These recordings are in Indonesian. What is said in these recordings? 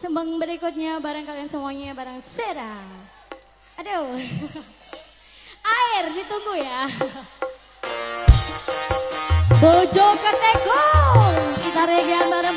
Tembang berikutnya bareng kalian semuanya bareng Sera. Aduh. Air ditunggu ya. Bojo ketekung. Kita regian bareng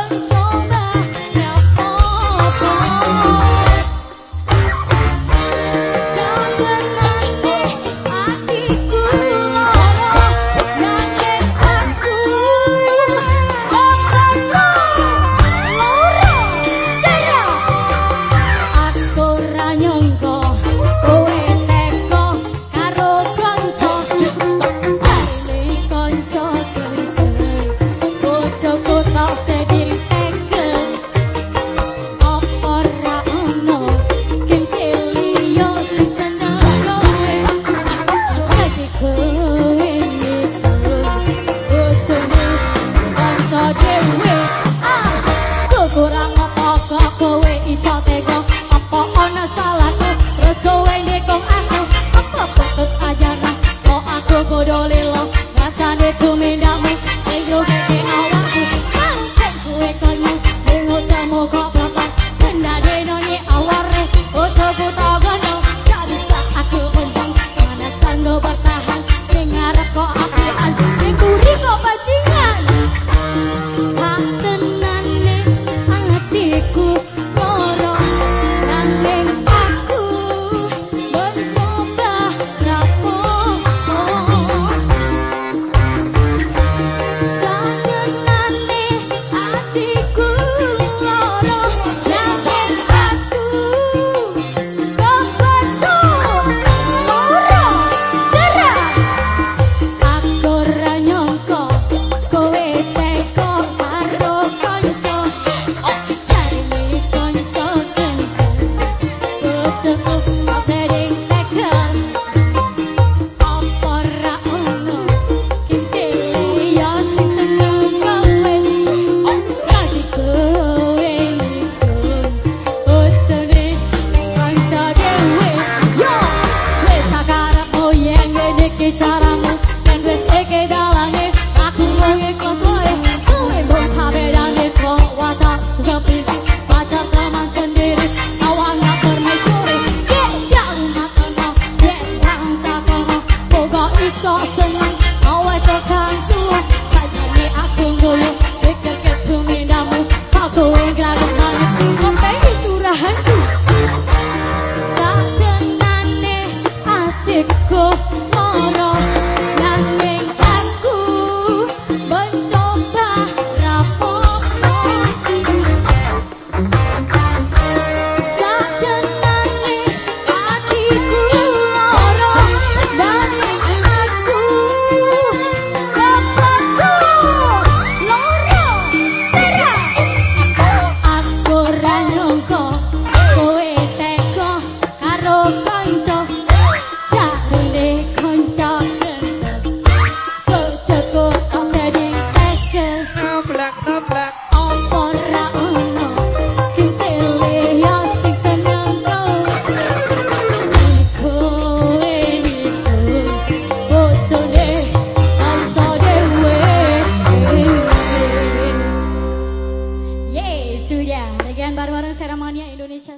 jauh kau tak sedih Thank you. seremonia Indonesia